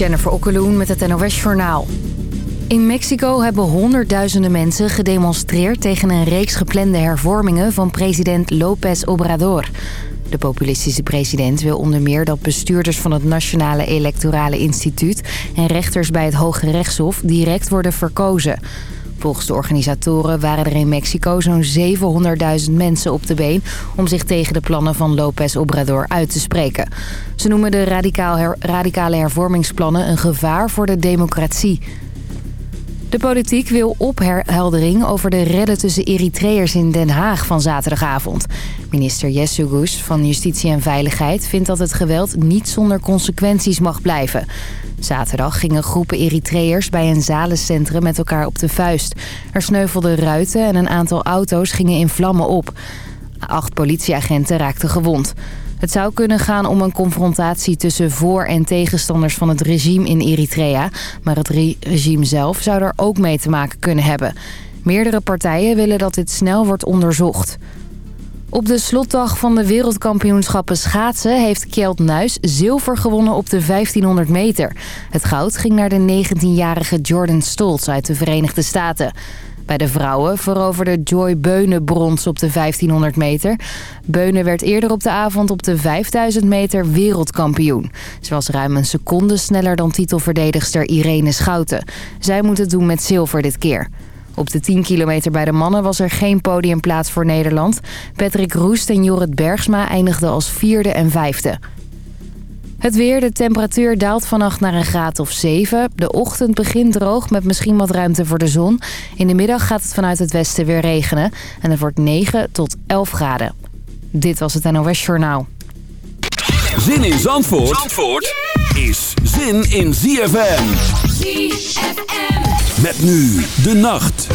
Jennifer Okkeloen met het NOS Journaal. In Mexico hebben honderdduizenden mensen gedemonstreerd... tegen een reeks geplande hervormingen van president López Obrador. De populistische president wil onder meer dat bestuurders van het Nationale Electorale Instituut... en rechters bij het Hoge Rechtshof direct worden verkozen... Volgens de organisatoren waren er in Mexico zo'n 700.000 mensen op de been... om zich tegen de plannen van López Obrador uit te spreken. Ze noemen de radicale hervormingsplannen een gevaar voor de democratie. De politiek wil opheldering over de redden tussen Eritreërs in Den Haag van zaterdagavond. Minister Gus van Justitie en Veiligheid vindt dat het geweld niet zonder consequenties mag blijven. Zaterdag gingen groepen Eritreërs bij een zalencentrum met elkaar op de vuist. Er sneuvelden ruiten en een aantal auto's gingen in vlammen op. Acht politieagenten raakten gewond. Het zou kunnen gaan om een confrontatie tussen voor- en tegenstanders van het regime in Eritrea. Maar het regime zelf zou er ook mee te maken kunnen hebben. Meerdere partijen willen dat dit snel wordt onderzocht. Op de slotdag van de wereldkampioenschappen schaatsen heeft Kjeld Nuis zilver gewonnen op de 1500 meter. Het goud ging naar de 19-jarige Jordan Stoltz uit de Verenigde Staten. Bij de vrouwen veroverde Joy Beunen brons op de 1500 meter. Beunen werd eerder op de avond op de 5000 meter wereldkampioen. Ze was ruim een seconde sneller dan titelverdedigster Irene Schouten. Zij moet het doen met zilver dit keer. Op de 10 kilometer bij de mannen was er geen podiumplaats voor Nederland. Patrick Roest en Jorrit Bergsma eindigden als vierde en vijfde. Het weer, de temperatuur daalt vannacht naar een graad of 7. De ochtend begint droog met misschien wat ruimte voor de zon. In de middag gaat het vanuit het westen weer regenen. En het wordt 9 tot 11 graden. Dit was het NOS Journaal. Zin in Zandvoort, Zandvoort is zin in ZFM. ZFM. Met nu de nacht.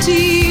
empty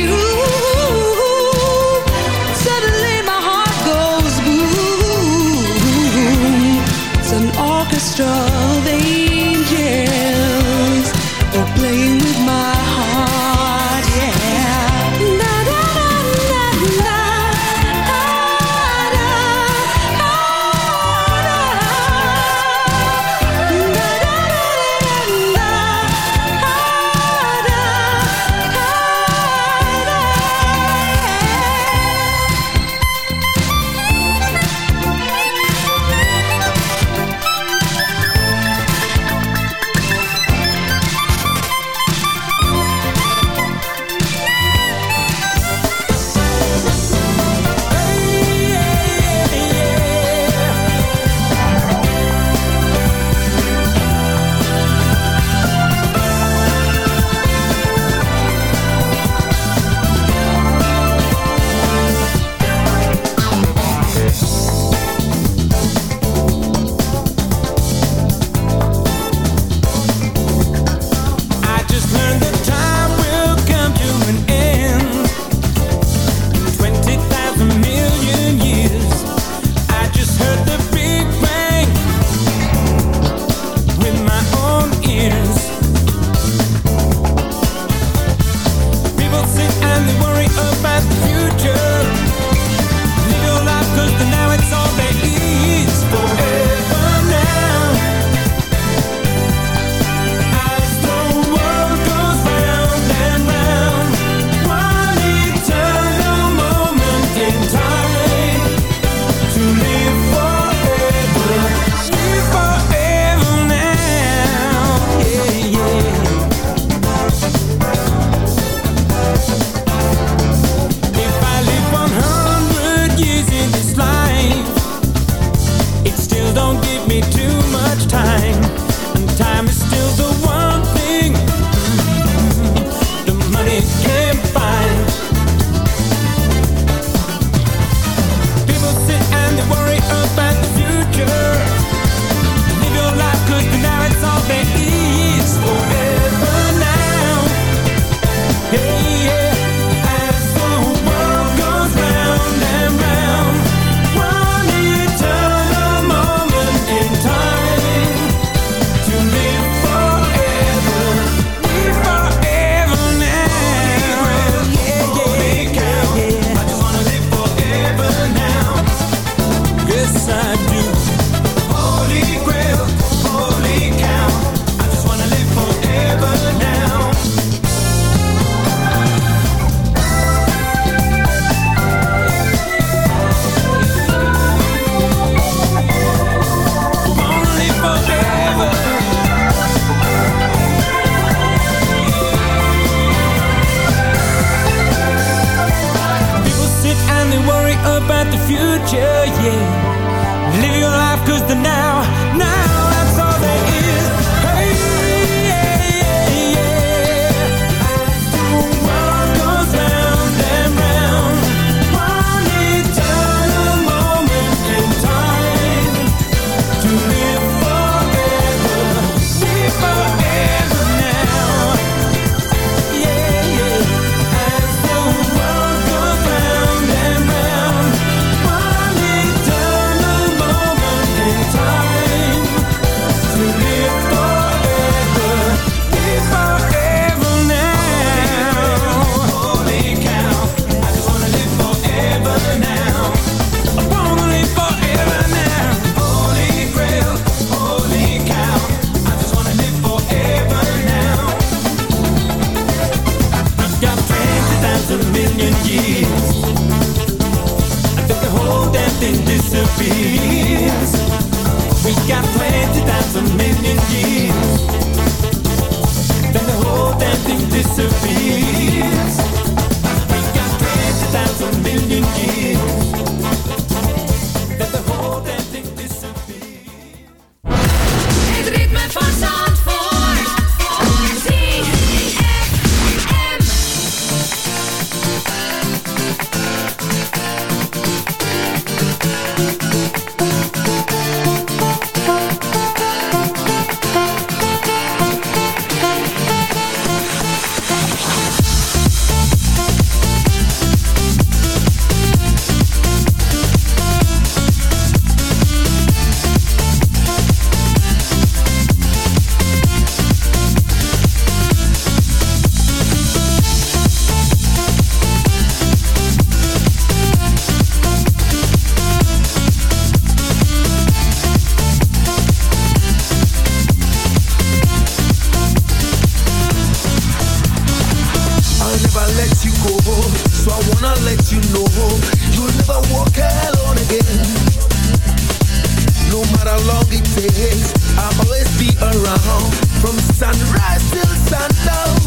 and rise till sundown.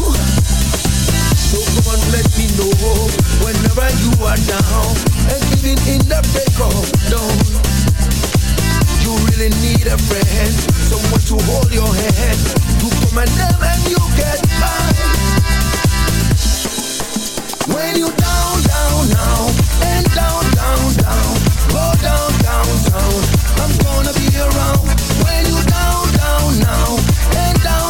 So come on, let me know whenever you are down and even in the break of dawn. You really need a friend, someone to hold your hand. You call my name and you get by. When you down, down, down, and down, down, down, go down, down, down. I'm gonna be around when you down, down, now and down.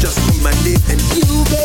Just Just my it and you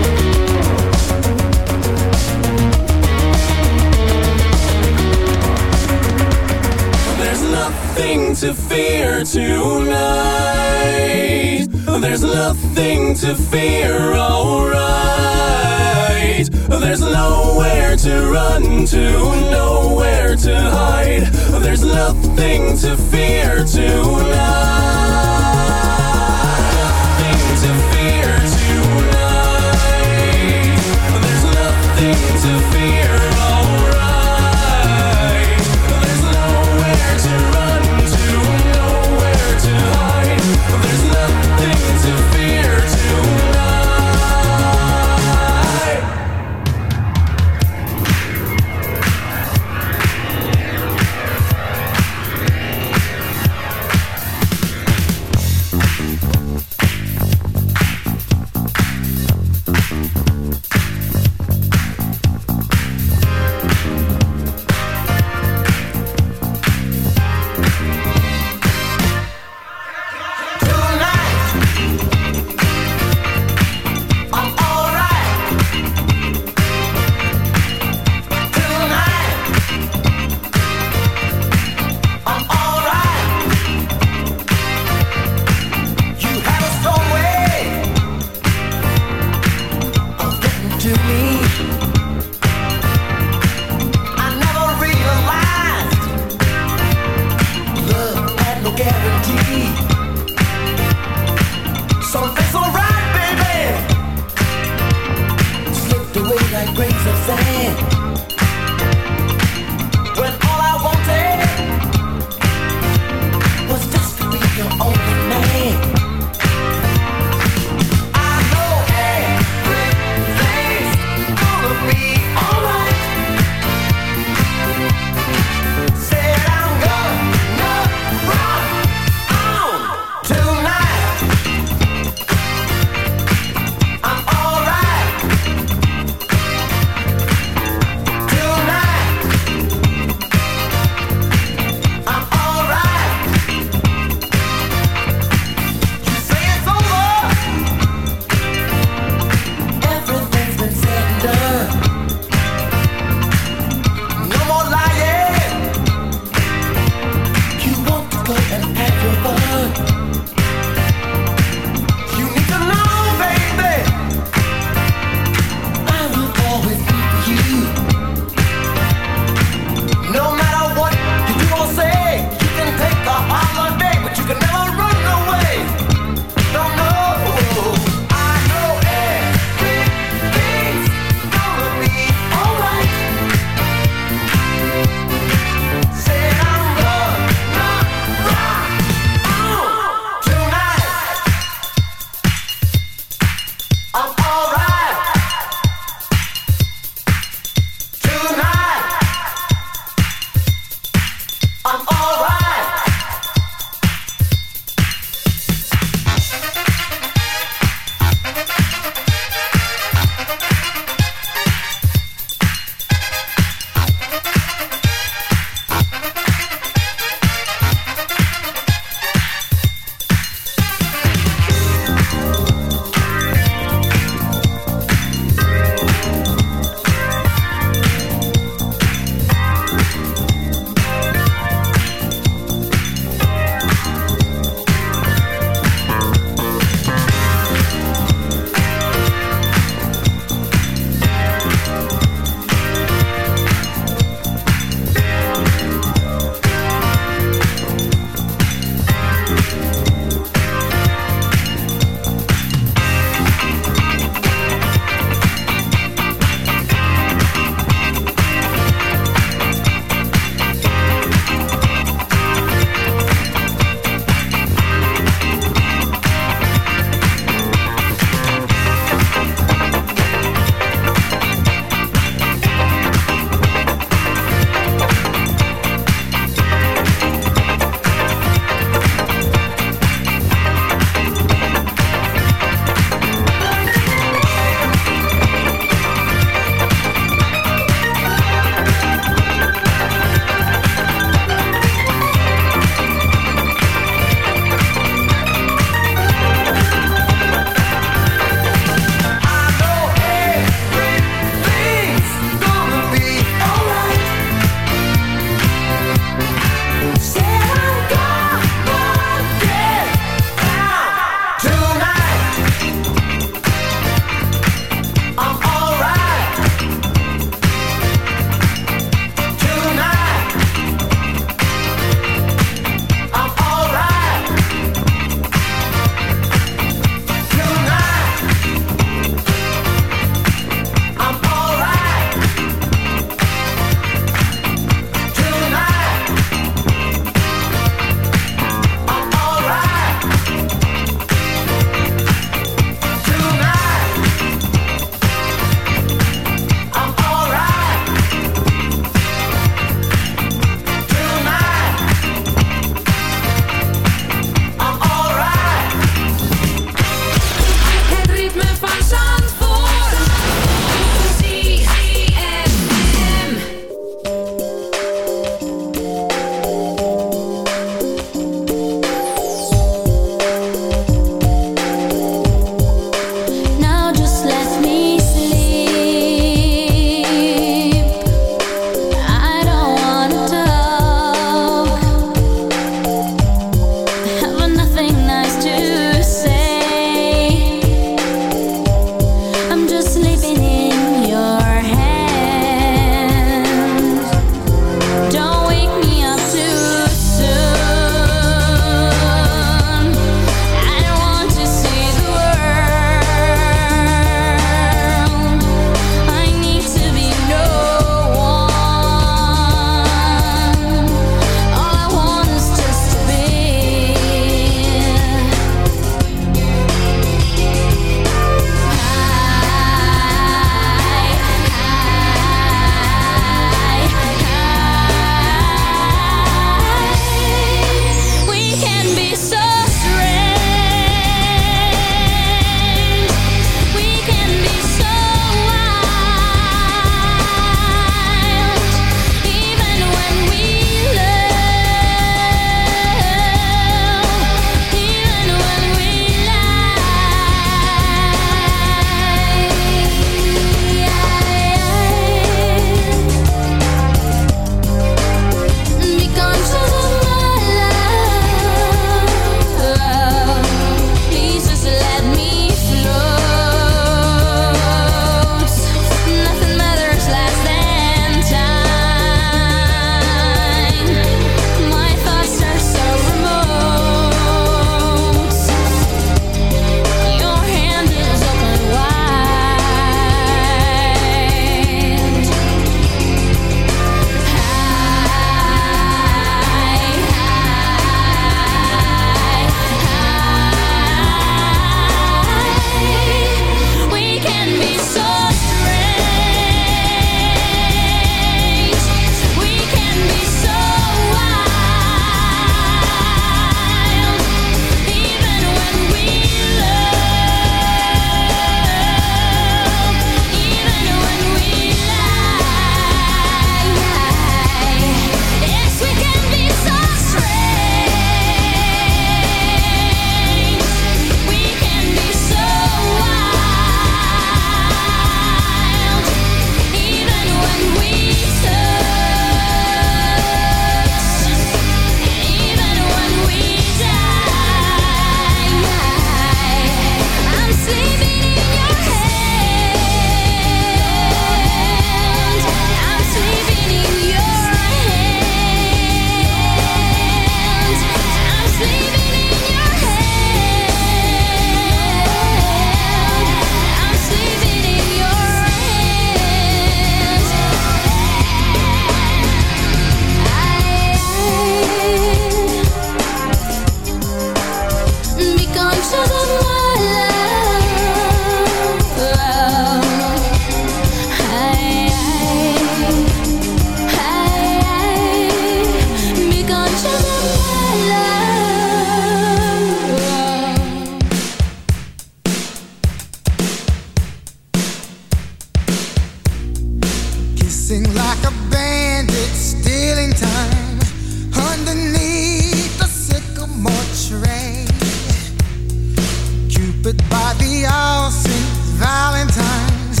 be all St. Valentine's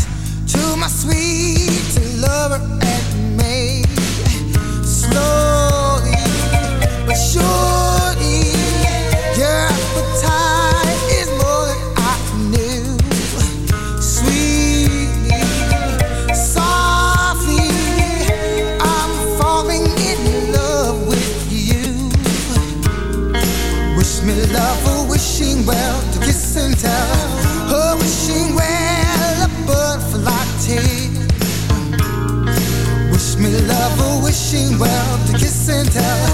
to my sweet lover and maid. Slow tell.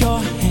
your hand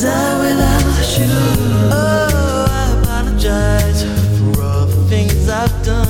die without you. Oh, I apologize for all the things I've done.